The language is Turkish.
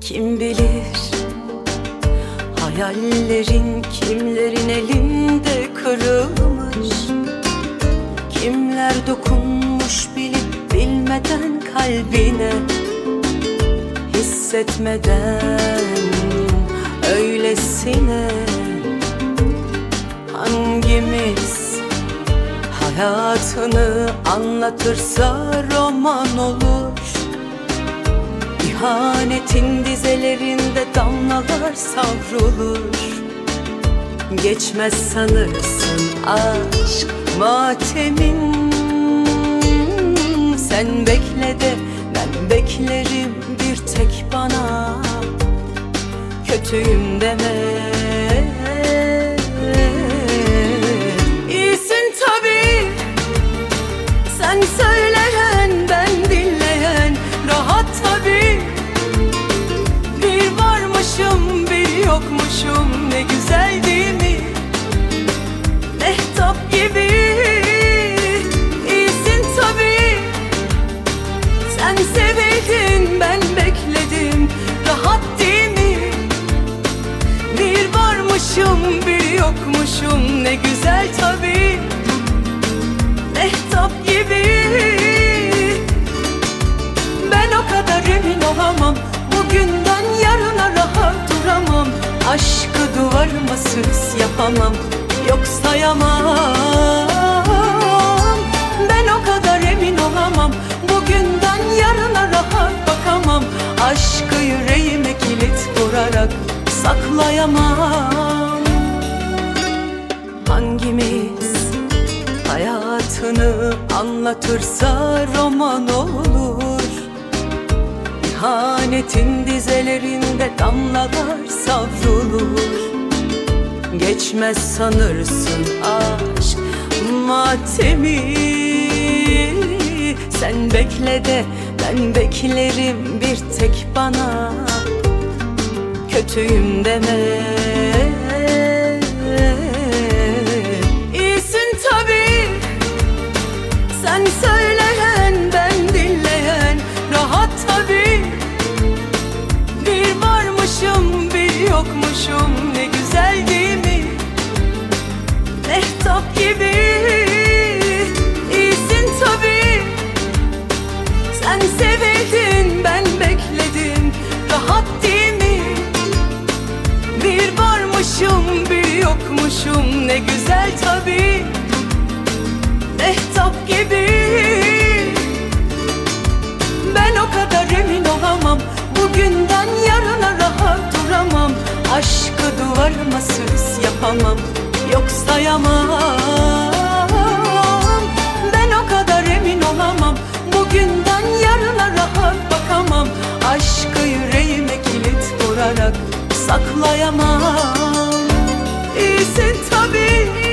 Kim bilir Hayallerin kimlerin elinde kırılmış? Kimler dokunmuş bilip bilmeden kalbine? Hissetmeden öylesine? Hangimiz hayatını anlatırsa roman olur İhanetin dizelerinde damlalar savrulur. Geçmez sanırsın aşk matemin. Sen bekle de ben beklerim bir tek bana. Kötüyüm deme varmışım bir yokmuşum Ne güzel tabii. Mehtap gibi. Ben o kadar emin olamam Bugünden yarına rahat duramam. Aşkı duvarıma süs yapamam Yok sayamam. Ben o kadar emin olamam Bugünden yarına rahat bakamam. Aşkı yüreğime kilit vurarak saklayamam anlatırsa roman olur. İhanetin dizelerinde damlalar savrulur. Geçmez sanırsın aşk matemi. Sen bekle de ben beklerim bir tek bana. Kötüyüm deme Sen söyleyen ben dinleyen Rahat tabii. Bir varmışım bir yokmuşum Ne güzel değil mi? Mehtap gibi İyisin tabii. Sen sevildin ben bekledim Rahat değil mi? Bir varmışım bir yokmuşum Ne güzel tabii Mehtap gibi. Ben o kadar emin olamam. Bugünden yarına rahat duramam. Aşkı duvarıma süs yapamam. Yok sayamam. Ben o kadar emin olamam. Bugünden yarına rahat bakamam. Aşkı yüreğime kilit vurarak saklayamam. İyisin tabii